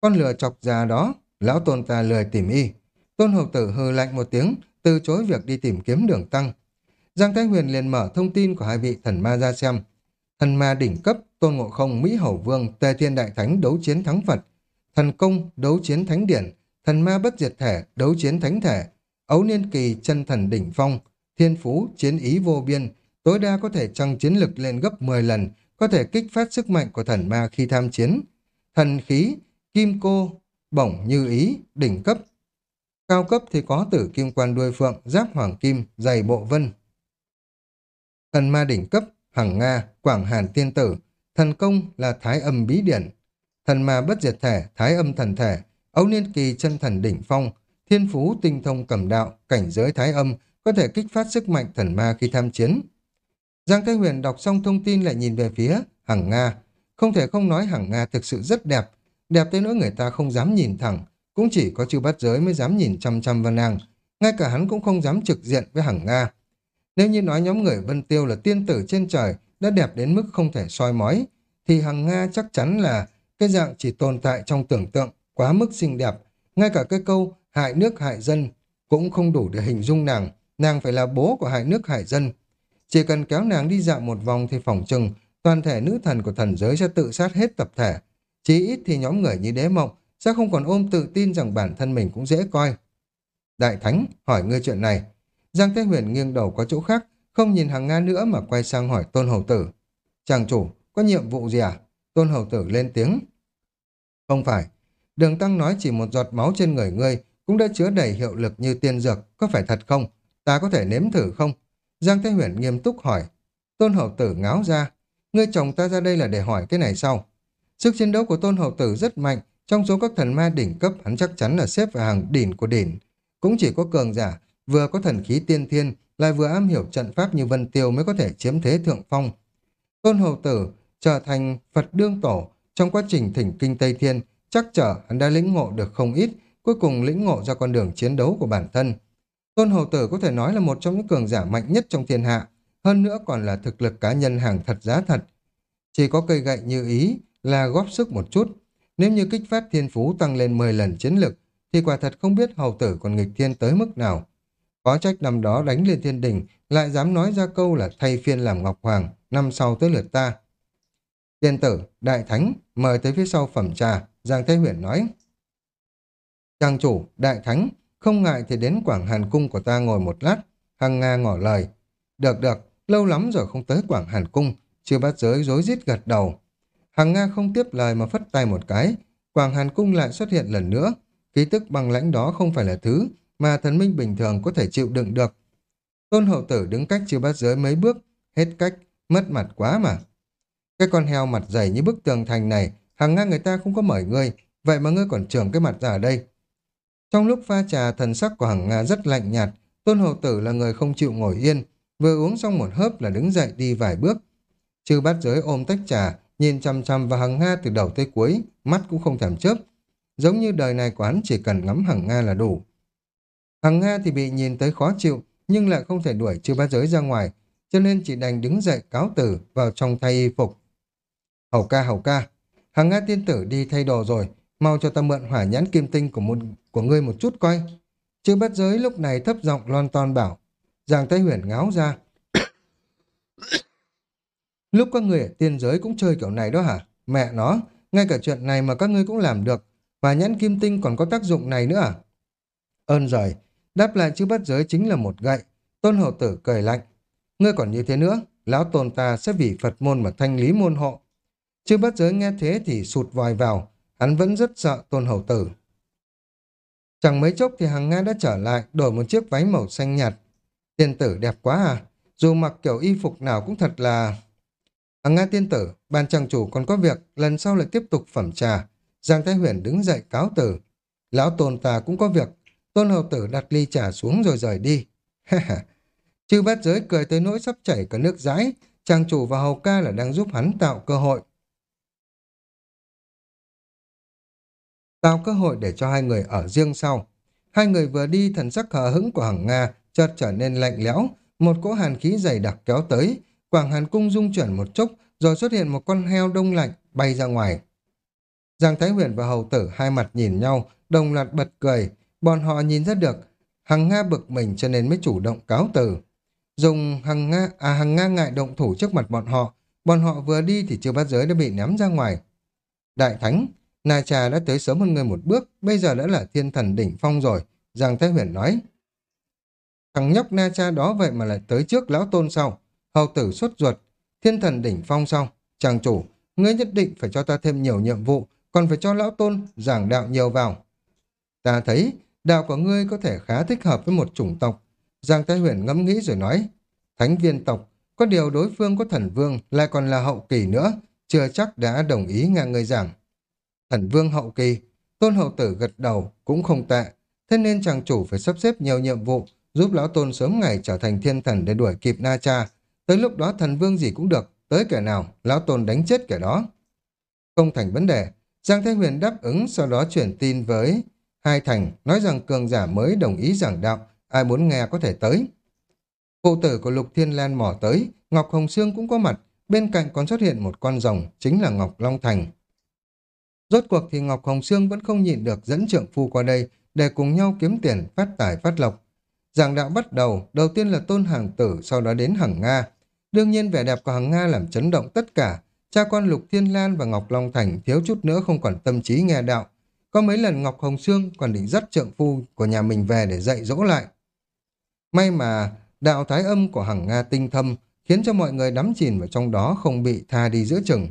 [SPEAKER 1] Con lừa chọc già đó, lão tôn ta lười tìm y. Tôn hầu tử hư lạnh một tiếng, từ chối việc đi tìm kiếm đường tăng. Giang Thái Huyền liền mở thông tin của hai vị thần ma ra xem. Thần ma đỉnh cấp, Tôn Ngộ Không, Mỹ Hầu Vương, Tề Thiên Đại Thánh đấu chiến thắng Phật. Thần Công, đấu chiến Thánh Điển. Thần ma bất diệt thể, đấu chiến Thánh Thể. Ấu Niên Kỳ, chân thần đỉnh phong. Thiên Phú, chiến ý vô biên. Tối đa có thể tăng chiến lực lên gấp 10 lần, có thể kích phát sức mạnh của thần ma khi tham chiến. Thần khí, kim cô, bổng như ý, đỉnh cấp. Cao cấp thì có tử kim quan đuôi phượng, giáp hoàng kim, dày bộ vân. Thần ma đỉnh cấp, hằng Nga, Quảng Hàn Tiên Tử. Thần công là Thái âm bí điển. Thần ma bất diệt thể, Thái âm thần thể. Ấu niên kỳ chân thần đỉnh phong. Thiên phú tinh thông cầm đạo, cảnh giới Thái âm, có thể kích phát sức mạnh thần ma khi tham chiến. Giang Thái Huyền đọc xong thông tin lại nhìn về phía Hằng Nga. Không thể không nói Hằng Nga thực sự rất đẹp. Đẹp tới nỗi người ta không dám nhìn thẳng. Cũng chỉ có chư bát giới mới dám nhìn chăm chăm vào nàng. Ngay cả hắn cũng không dám trực diện với Hằng Nga. Nếu như nói nhóm người Vân Tiêu là tiên tử trên trời, đã đẹp đến mức không thể soi mói, thì Hằng Nga chắc chắn là cái dạng chỉ tồn tại trong tưởng tượng, quá mức xinh đẹp. Ngay cả cái câu hại nước hại dân cũng không đủ để hình dung nàng, nàng phải là bố của hại nước hại dân. Chỉ cần kéo nàng đi dạo một vòng thì phỏng chừng toàn thể nữ thần của thần giới sẽ tự sát hết tập thể. Chỉ ít thì nhóm người như đế mộng sẽ không còn ôm tự tin rằng bản thân mình cũng dễ coi. Đại Thánh hỏi ngươi chuyện này. Giang Thế Huyền nghiêng đầu có chỗ khác, không nhìn hàng Nga nữa mà quay sang hỏi Tôn Hầu Tử. Chàng chủ, có nhiệm vụ gì à? Tôn Hầu Tử lên tiếng. Không phải. Đường Tăng nói chỉ một giọt máu trên người ngươi cũng đã chứa đầy hiệu lực như tiên dược, có phải thật không? Ta có thể nếm thử không? Giang Thái Huyền nghiêm túc hỏi. Tôn Hậu Tử ngáo ra. Ngươi chồng ta ra đây là để hỏi cái này sau. Sức chiến đấu của Tôn Hậu Tử rất mạnh, trong số các thần ma đỉnh cấp hắn chắc chắn là xếp vào hàng đỉnh của đỉnh. Cũng chỉ có cường giả, vừa có thần khí tiên thiên, lại vừa am hiểu trận pháp như Vân Tiêu mới có thể chiếm thế thượng phong. Tôn Hậu Tử trở thành Phật Đương Tổ trong quá trình thỉnh kinh Tây Thiên, chắc trở hắn đã lĩnh ngộ được không ít, cuối cùng lĩnh ngộ ra con đường chiến đấu của bản thân. Tôn Hầu Tử có thể nói là một trong những cường giả mạnh nhất trong thiên hạ, hơn nữa còn là thực lực cá nhân hàng thật giá thật. Chỉ có cây gậy như ý là góp sức một chút. Nếu như kích phát thiên phú tăng lên 10 lần chiến lực, thì quả thật không biết hầu tử còn nghịch thiên tới mức nào. Có trách năm đó đánh lên thiên đình, lại dám nói ra câu là thay phiên làm Ngọc Hoàng, năm sau tới lượt ta. Tiên tử, đại thánh, mời tới phía sau phẩm trà, Giang Thế Huyền nói. Trang chủ, đại thánh, không ngại thì đến Quảng Hàn Cung của ta ngồi một lát, Hằng Nga ngỏ lời. Được được, lâu lắm rồi không tới Quảng Hàn Cung, chưa bát giới rối rít gật đầu. Hằng Nga không tiếp lời mà phất tay một cái, Quảng Hàn Cung lại xuất hiện lần nữa. Ký tức bằng lãnh đó không phải là thứ mà thần minh bình thường có thể chịu đựng được. Tôn hậu tử đứng cách chưa bát giới mấy bước, hết cách, mất mặt quá mà. Cái con heo mặt dày như bức tường thành này, hàng ngang người ta không có mời ngươi, vậy mà ngươi còn trưởng cái mặt ra ở đây. Trong lúc pha trà, thần sắc của hằng Nga rất lạnh nhạt, tôn hậu tử là người không chịu ngồi yên, vừa uống xong một hớp là đứng dậy đi vài bước. Chư bát giới ôm tách trà, nhìn chăm chăm vào hằng Nga từ đầu tới cuối, mắt cũng không thèm chớp. Giống như đời này của hắn chỉ cần ngắm hằng Nga là đủ. Hằng Nga thì bị nhìn tới khó chịu, nhưng lại không thể đuổi chư bát giới ra ngoài, cho nên chỉ đành đứng dậy cáo tử vào trong thay y phục. Hầu ca hầu ca, Hằng Nga tiên tử đi thay đồ rồi, mau cho ta mượn hỏa nhãn kim tinh của một của ngươi một chút coi. Chư bát giới lúc này thấp giọng lon ton bảo, Giang Thái Huyền ngáo ra. lúc các người ở tiên giới cũng chơi kiểu này đó hả? Mẹ nó, ngay cả chuyện này mà các ngươi cũng làm được, và nhãn kim tinh còn có tác dụng này nữa à? Ơn rồi, Đáp lại chữ bắt giới chính là một gậy. Tôn hậu tử cười lạnh. Ngươi còn như thế nữa, lão tôn ta sẽ vì Phật môn mà thanh lý môn hộ. Chư bắt giới nghe thế thì sụt vòi vào, hắn vẫn rất sợ tôn hầu tử. Chẳng mấy chốc thì hàng Nga đã trở lại, đổi một chiếc váy màu xanh nhạt. Tiên tử đẹp quá à, dù mặc kiểu y phục nào cũng thật là... Hàng Nga tiên tử, ban trang chủ còn có việc, lần sau lại tiếp tục phẩm trà. Giang Thái Huyền đứng dậy cáo tử. Lão tôn ta cũng có việc. Tôn hầu tử đặt ly trà xuống rồi rời đi. Chư bát giới cười tới nỗi sắp chảy cả nước rãi Trang chủ và hầu ca là đang giúp hắn tạo cơ hội. Tạo cơ hội để cho hai người ở riêng sau. Hai người vừa đi thần sắc hờ hững của hằng Nga chợt trở nên lạnh lẽo. Một cỗ hàn khí dày đặc kéo tới. Quảng hàn cung dung chuyển một chút rồi xuất hiện một con heo đông lạnh bay ra ngoài. Giang Thái Huyền và Hầu Tử hai mặt nhìn nhau, đồng loạt bật cười. Bọn họ nhìn ra được, Hằng Nga bực mình cho nên mới chủ động cáo từ. Dùng Hằng Nga, à Hằng Nga ngại động thủ trước mặt bọn họ. Bọn họ vừa đi thì chưa bắt giới đã bị ném ra ngoài. Đại Thánh, Na Trà đã tới sớm hơn người một bước, bây giờ đã là thiên thần đỉnh phong rồi. Giang Thái Huyền nói. Thằng nhóc Na Cha đó vậy mà lại tới trước lão tôn sau. Hầu tử xuất ruột, thiên thần đỉnh phong sau. Chàng chủ, ngươi nhất định phải cho ta thêm nhiều nhiệm vụ, còn phải cho lão tôn giảng đạo nhiều vào. Ta thấy đạo của ngươi có thể khá thích hợp với một chủng tộc. Giang Thái Huyền ngẫm nghĩ rồi nói, thánh viên tộc, có điều đối phương có thần vương lại còn là hậu kỳ nữa, chưa chắc đã đồng ý nghe ngươi giảng. Thần vương hậu kỳ, tôn hậu tử gật đầu cũng không tệ, thế nên chàng chủ phải sắp xếp nhiều nhiệm vụ giúp lão tôn sớm ngày trở thành thiên thần để đuổi kịp Na Cha. Tới lúc đó thần vương gì cũng được, tới kẻ nào, lão tôn đánh chết kẻ đó. Không thành vấn đề, Giang Thái Huyền đáp ứng sau đó chuyển tin với Hai Thành nói rằng cường giả mới đồng ý giảng đạo, ai muốn nghe có thể tới. Phụ tử của Lục Thiên Lan mò tới, Ngọc Hồng Sương cũng có mặt, bên cạnh còn xuất hiện một con rồng, chính là Ngọc Long Thành. Rốt cuộc thì Ngọc Hồng Sương vẫn không nhịn được dẫn trượng phu qua đây để cùng nhau kiếm tiền phát tài phát lộc. Giảng đạo bắt đầu, đầu tiên là tôn hàng tử, sau đó đến hằng Nga. Đương nhiên vẻ đẹp của hằng Nga làm chấn động tất cả, Cha con Lục Thiên Lan và Ngọc Long Thành thiếu chút nữa không còn tâm trí nghe đạo. Có mấy lần Ngọc Hồng Sương còn định dắt trượng phu của nhà mình về để dạy dỗ lại. May mà đạo thái âm của hằng Nga tinh thâm khiến cho mọi người đắm chìm vào trong đó không bị tha đi giữa chừng.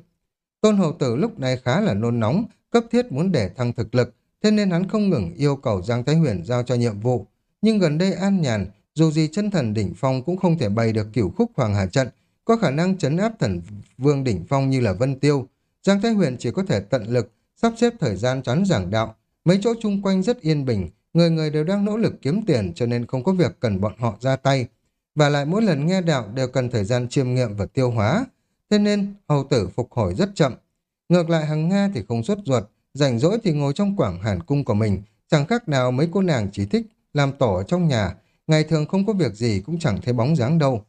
[SPEAKER 1] Tôn Hầu Tử lúc này khá là nôn nóng, cấp thiết muốn để thăng thực lực, thế nên hắn không ngừng yêu cầu Giang Thái Huyền giao cho nhiệm vụ. Nhưng gần đây an nhàn, dù gì chân thần đỉnh phong cũng không thể bày được kiểu khúc hoàng hà trận, có khả năng chấn áp thần vương đỉnh phong như là Vân Tiêu. Giang Thái Huyền chỉ có thể tận lực sắp xếp thời gian chắn giảng đạo. Mấy chỗ chung quanh rất yên bình, người người đều đang nỗ lực kiếm tiền cho nên không có việc cần bọn họ ra tay. Và lại mỗi lần nghe đạo đều cần thời gian chiêm nghiệm và tiêu hóa. Thế nên hầu tử phục hồi rất chậm. Ngược lại hàng Nga thì không xuất ruột, rảnh rỗi thì ngồi trong quảng hàn cung của mình, chẳng khác nào mấy cô nàng chỉ thích làm tổ ở trong nhà, ngày thường không có việc gì cũng chẳng thấy bóng dáng đâu.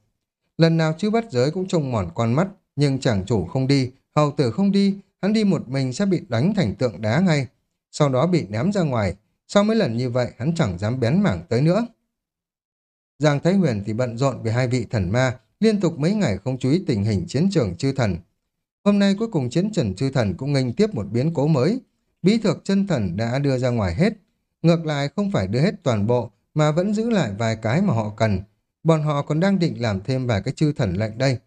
[SPEAKER 1] Lần nào chứ bắt giới cũng trông mòn con mắt, nhưng chàng chủ không đi, hầu tử không đi, hắn đi một mình sẽ bị đánh thành tượng đá ngay. Sau đó bị ném ra ngoài, sau mấy lần như vậy hắn chẳng dám bén mảng tới nữa. Giang Thái Huyền thì bận rộn về hai vị thần ma, liên tục mấy ngày không chú ý tình hình chiến trường chư thần. Hôm nay cuối cùng chiến trần chư thần cũng nghênh tiếp một biến cố mới. Bí thược chân thần đã đưa ra ngoài hết. Ngược lại không phải đưa hết toàn bộ, mà vẫn giữ lại vài cái mà họ cần, bọn họ còn đang định làm thêm vài cái chư thần lệnh đây.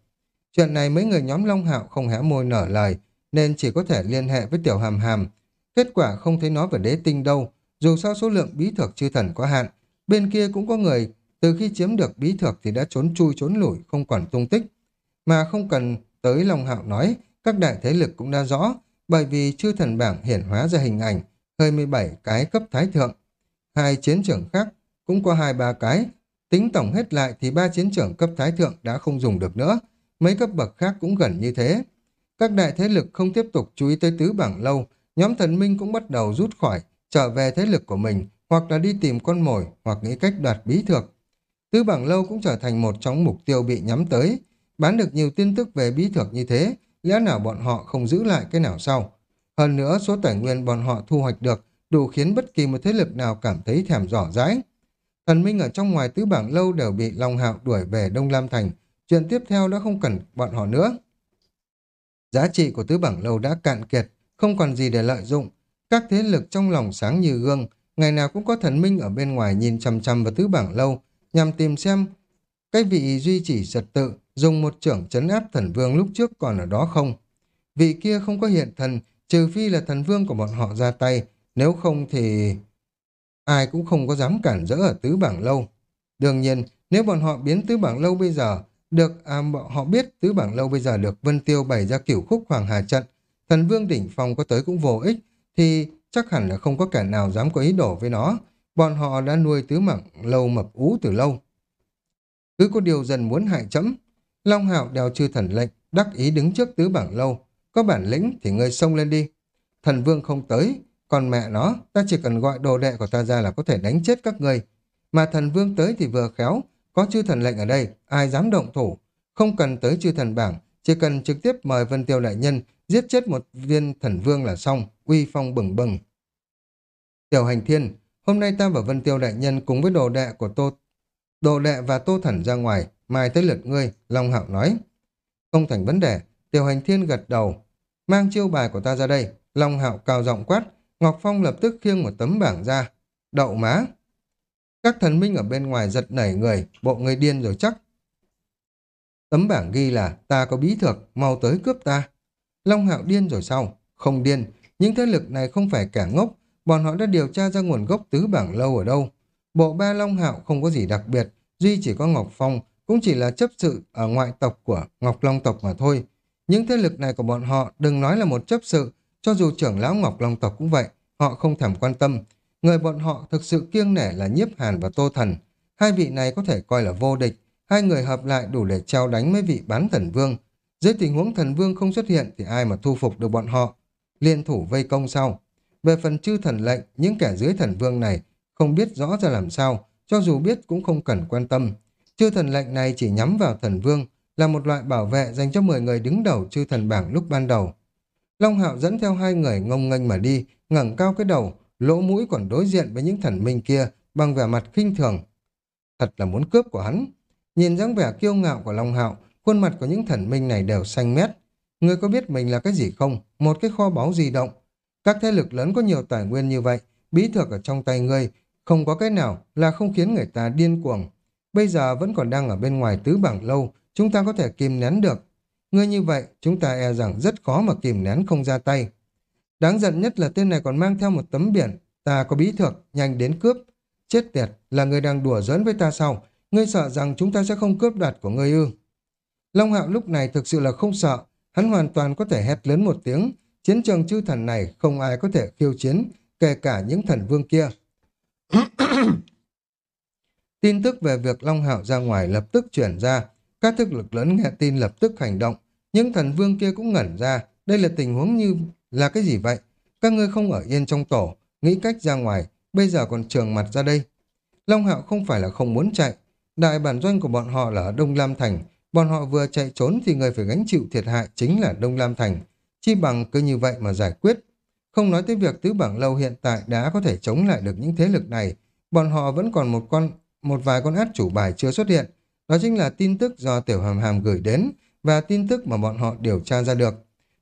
[SPEAKER 1] Chuyện này mấy người nhóm Long Hạo không hé môi nở lời, nên chỉ có thể liên hệ với Tiểu Hàm Hàm. Kết quả không thấy nó về đế tinh đâu, dù sao số lượng bí thược chư thần có hạn, bên kia cũng có người từ khi chiếm được bí thược thì đã trốn chui trốn lủi, không còn tung tích. Mà không cần tới Long Hạo nói, các đại thế lực cũng đã rõ, bởi vì chư thần bảng hiển hóa ra hình ảnh, hơi 17 cái cấp thái thượng. Hai chiến trưởng khác cũng có hai ba cái Tính tổng hết lại thì ba chiến trưởng cấp thái thượng đã không dùng được nữa, mấy cấp bậc khác cũng gần như thế. Các đại thế lực không tiếp tục chú ý tới tứ bảng lâu, nhóm thần minh cũng bắt đầu rút khỏi, trở về thế lực của mình, hoặc là đi tìm con mồi, hoặc nghĩ cách đoạt bí thược. Tứ bảng lâu cũng trở thành một trong mục tiêu bị nhắm tới. Bán được nhiều tin tức về bí thuật như thế, lẽ nào bọn họ không giữ lại cái nào sau? Hơn nữa, số tài nguyên bọn họ thu hoạch được đủ khiến bất kỳ một thế lực nào cảm thấy thèm rõ rãi. Thần Minh ở trong ngoài tứ bảng lâu đều bị Long Hạo đuổi về Đông Lam Thành. Chuyện tiếp theo đã không cần bọn họ nữa. Giá trị của tứ bảng lâu đã cạn kiệt, không còn gì để lợi dụng. Các thế lực trong lòng sáng như gương, ngày nào cũng có thần minh ở bên ngoài nhìn chằm chằm vào tứ bảng lâu, nhằm tìm xem cái vị duy trì trật tự dùng một trưởng chấn áp thần vương lúc trước còn ở đó không. Vị kia không có hiện thần, trừ phi là thần vương của bọn họ ra tay, nếu không thì... ai cũng không có dám cản rỡ ở tứ bảng lâu. Đương nhiên, nếu bọn họ biến tứ bảng lâu bây giờ, được à, họ biết tứ bảng lâu bây giờ được Vân Tiêu bày ra kiểu khúc hoàng hà trận, thần vương đỉnh phong có tới cũng vô ích, thì chắc hẳn là không có kẻ nào dám có ý đồ với nó. Bọn họ đã nuôi tứ bảng lâu mập ú từ lâu. Cứ có điều dần muốn hại chấm. Long Hạo đeo chư thần lệnh, đắc ý đứng trước tứ bảng lâu. Có bản lĩnh thì ngươi xông lên đi. Thần vương không tới, còn mẹ nó, ta chỉ cần gọi đồ đệ của ta ra là có thể đánh chết các ngươi. Mà thần vương tới thì vừa khéo, có chư thần lệnh ở đây, ai dám động thủ. Không cần tới chư thần bảng, chỉ cần trực tiếp mời Vân Tiêu Đại Nhân giết chết một viên thần vương là xong, uy phong bừng bừng. Tiểu hành thiên, hôm nay ta và Vân Tiêu Đại Nhân cùng với đồ đệ của Tô đồ đệ và Tô Thần ra ngoài, mai tới lượt ngươi, Long Hạo nói. Không thành vấn đề, Tiểu hành thiên gật đầu. Mang chiêu bài của ta ra đây, Long Hạo cao giọng quát, Ngọc Phong lập tức khiêng một tấm bảng ra. Đậu má! Các thần minh ở bên ngoài giật nảy người, bộ người điên rồi chắc. Tấm bảng ghi là ta có bí thực, mau tới cướp ta. Long Hạo điên rồi sao? Không điên, những thế lực này không phải cả ngốc, bọn họ đã điều tra ra nguồn gốc tứ bảng lâu ở đâu. Bộ ba Long Hạo không có gì đặc biệt, duy chỉ có Ngọc Phong, cũng chỉ là chấp sự ở ngoại tộc của Ngọc Long tộc mà thôi. Những thế lực này của bọn họ đừng nói là một chấp sự, cho dù trưởng lão Ngọc Long tộc cũng vậy, họ không thèm quan tâm. Người bọn họ thực sự kiêng nể là Nhiếp Hàn và Tô Thần. Hai vị này có thể coi là vô địch, hai người hợp lại đủ để treo đánh mấy vị bán thần vương. Dưới tình huống thần vương không xuất hiện thì ai mà thu phục được bọn họ. Liên thủ vây công sau. Về phần chư thần lệnh, những kẻ dưới thần vương này không biết rõ ra làm sao, cho dù biết cũng không cần quan tâm. Chư thần lệnh này chỉ nhắm vào thần vương, là một loại bảo vệ dành cho 10 người đứng đầu chư thần bảng lúc ban đầu. Long Hạo dẫn theo hai người ngông nghênh mà đi, ngẩng cao cái đầu, lỗ mũi còn đối diện với những thần minh kia bằng vẻ mặt khinh thường. Thật là muốn cướp của hắn. Nhìn dáng vẻ kiêu ngạo của Long Hạo, khuôn mặt của những thần minh này đều xanh mét. Ngươi có biết mình là cái gì không? Một cái kho báu di động. Các thế lực lớn có nhiều tài nguyên như vậy, bí thuật ở trong tay ngươi, không có cái nào là không khiến người ta điên cuồng. Bây giờ vẫn còn đang ở bên ngoài tứ bảng lâu, chúng ta có thể kìm nén được. Ngươi như vậy, chúng ta e rằng rất khó mà kìm nén không ra tay. Đáng giận nhất là tên này còn mang theo một tấm biển. Ta có bí thuật, nhanh đến cướp. Chết tiệt, là người đang đùa giỡn với ta sao? Ngươi sợ rằng chúng ta sẽ không cướp đoạt của ngươi ư. Long Hạo lúc này thực sự là không sợ. Hắn hoàn toàn có thể hét lớn một tiếng. Chiến trường chư thần này không ai có thể khiêu chiến, kể cả những thần vương kia. tin tức về việc Long Hạo ra ngoài lập tức chuyển ra. Các thức lực lớn nghe tin lập tức hành động. Những thần vương kia cũng ngẩn ra. Đây là tình huống như là cái gì vậy? Các ngươi không ở yên trong tổ, nghĩ cách ra ngoài, bây giờ còn trường mặt ra đây. Long Hạo không phải là không muốn chạy. Đại bản doanh của bọn họ là ở Đông Lam Thành. Bọn họ vừa chạy trốn thì người phải gánh chịu thiệt hại chính là Đông Lam Thành. Chi bằng cứ như vậy mà giải quyết. Không nói tới việc tứ bảng lâu hiện tại đã có thể chống lại được những thế lực này. Bọn họ vẫn còn một con một vài con át chủ bài chưa xuất hiện. Đó chính là tin tức do Tiểu Hàm Hàm gửi đến và tin tức mà bọn họ điều tra ra được.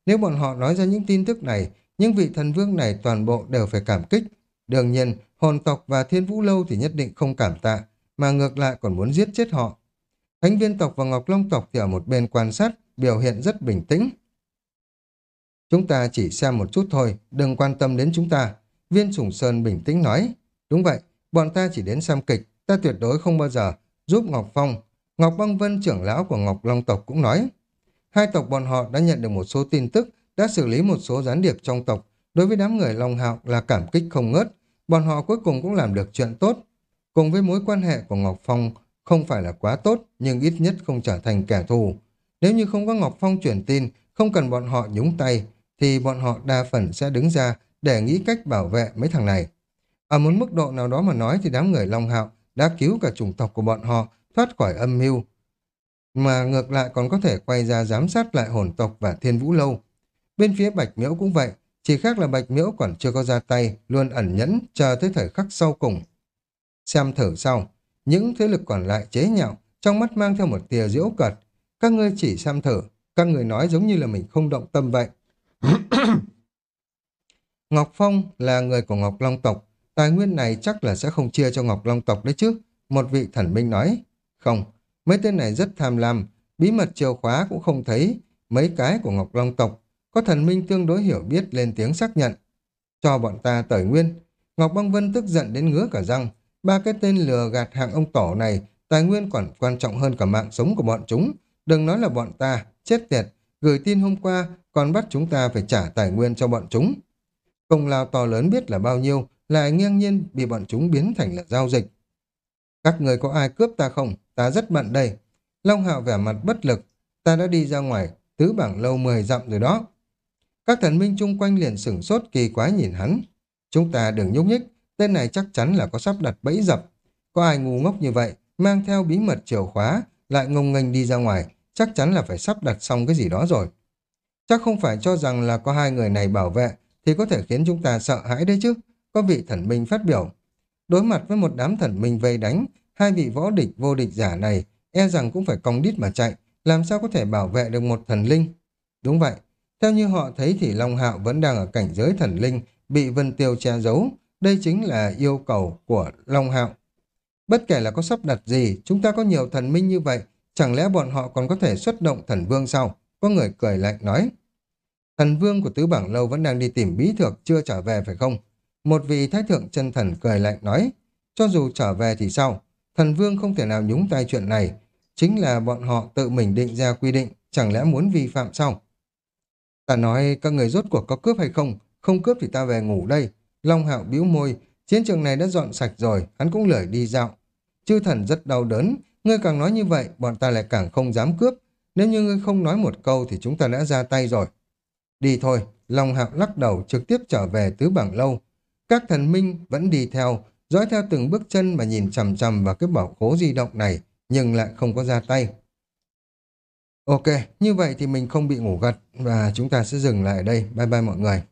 [SPEAKER 1] Nếu bọn họ nói ra những tin tức này, những vị thần vương này toàn bộ đều phải cảm kích. Đương nhiên, hồn tộc và thiên vũ lâu thì nhất định không cảm tạ, mà ngược lại còn muốn giết chết họ. Thánh viên tộc và Ngọc Long tộc thì ở một bên quan sát, biểu hiện rất bình tĩnh. Chúng ta chỉ xem một chút thôi, đừng quan tâm đến chúng ta. Viên sùng Sơn bình tĩnh nói. Đúng vậy, bọn ta chỉ đến xem kịch, ta tuyệt đối không bao giờ giúp Ngọc Phong. Ngọc Băng Vân trưởng lão của Ngọc Long tộc cũng nói. Hai tộc bọn họ đã nhận được một số tin tức, đã xử lý một số gián điệp trong tộc. Đối với đám người Long Hạo là cảm kích không ngớt, bọn họ cuối cùng cũng làm được chuyện tốt. Cùng với mối quan hệ của Ngọc Phong không phải là quá tốt, nhưng ít nhất không trở thành kẻ thù. Nếu như không có Ngọc Phong chuyển tin, không cần bọn họ nhúng tay, thì bọn họ đa phần sẽ đứng ra để nghĩ cách bảo vệ mấy thằng này. Ở một mức độ nào đó mà nói thì đám người Long Hạo đã cứu cả chủng tộc của bọn họ thoát khỏi âm mưu, mà ngược lại còn có thể quay ra giám sát lại hồn tộc và thiên vũ lâu. Bên phía Bạch Miễu cũng vậy, chỉ khác là Bạch Miễu còn chưa có ra tay, luôn ẩn nhẫn, chờ tới thời khắc sau cùng. Xem thử sau, những thế lực còn lại chế nhạo, trong mắt mang theo một tia diễu cợt. Các ngươi chỉ xem thử, các người nói giống như là mình không động tâm vậy. Ngọc Phong là người của Ngọc Long tộc, tài nguyên này chắc là sẽ không chia cho Ngọc Long tộc đấy chứ. Một vị thần minh nói, không, Mấy tên này rất tham lam, bí mật chìa khóa cũng không thấy, mấy cái của Ngọc Long tộc. Có thần minh tương đối hiểu biết lên tiếng xác nhận. Cho bọn ta tởi nguyên. Ngọc Băng Vân tức giận đến ngứa cả răng. Ba cái tên lừa gạt hạng ông tổ này, tài nguyên còn quan trọng hơn cả mạng sống của bọn chúng. Đừng nói là bọn ta, chết tiệt, gửi tin hôm qua còn bắt chúng ta phải trả tài nguyên cho bọn chúng. Công lao to lớn biết là bao nhiêu, lại nghiêng nhiên bị bọn chúng biến thành là giao dịch. Các người có ai cướp ta không? Ta rất bận đây. Long Hạo vẻ mặt bất lực. Ta đã đi ra ngoài, tứ bảng lâu 10 dặm rồi đó. Các thần minh chung quanh liền sửng sốt kỳ quái nhìn hắn. Chúng ta đừng nhúc nhích, tên này chắc chắn là có sắp đặt bẫy dập. Có ai ngu ngốc như vậy, mang theo bí mật chìa khóa, lại ngông nghênh đi ra ngoài, chắc chắn là phải sắp đặt xong cái gì đó rồi. Chắc không phải cho rằng là có hai người này bảo vệ, thì có thể khiến chúng ta sợ hãi đấy chứ. Có vị thần minh phát biểu. Đối mặt với một đám thần minh vây đánh, hai vị võ địch vô địch giả này e rằng cũng phải cong đít mà chạy, làm sao có thể bảo vệ được một thần linh. Đúng vậy, theo như họ thấy thì Long Hạo vẫn đang ở cảnh giới thần linh, bị Vân Tiêu che giấu. Đây chính là yêu cầu của Long Hạo. Bất kể là có sắp đặt gì, chúng ta có nhiều thần minh như vậy, chẳng lẽ bọn họ còn có thể xuất động thần vương sao? Có người cười lạnh nói. Thần vương của tứ bảng lâu vẫn đang đi tìm bí thược chưa trở về phải không? Một vị thái thượng chân thần cười lạnh nói. Cho dù trở về thì sao? Thần vương không thể nào nhúng tay chuyện này. Chính là bọn họ tự mình định ra quy định, chẳng lẽ muốn vi phạm sao? Ta nói các người rốt cuộc có cướp hay không? Không cướp thì ta về ngủ đây. Long hạo bĩu môi, chiến trường này đã dọn sạch rồi, hắn cũng lười đi dạo. Chư thần rất đau đớn, ngươi càng nói như vậy, bọn ta lại càng không dám cướp. Nếu như ngươi không nói một câu thì chúng ta đã ra tay rồi. Đi thôi, Long hạo lắc đầu trực tiếp trở về tứ bảng lâu. Các thần minh vẫn đi theo, dõi theo từng bước chân mà nhìn chằm chằm vào cái bảo khố di động này, nhưng lại không có ra tay. Ok, như vậy thì mình không bị ngủ gật và chúng ta sẽ dừng lại ở đây. Bye bye mọi người.